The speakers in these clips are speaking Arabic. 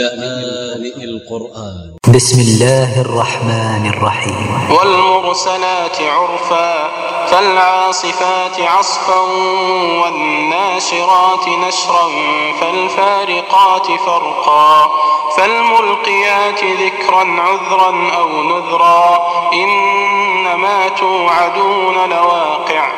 لآن القرآن. ب س م الله الرحمن الرحيم والمرسلات عرفا فالعاصفات عصفا والناشرات نشرا فالفارقات فرقا فالملقيات ذكرا عذرا أو نذرا إنما توعدون لواقع.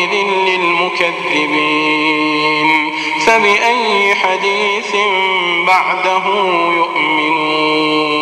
يومئذ للمكذبين. فبأي حديث بعده يؤمنون.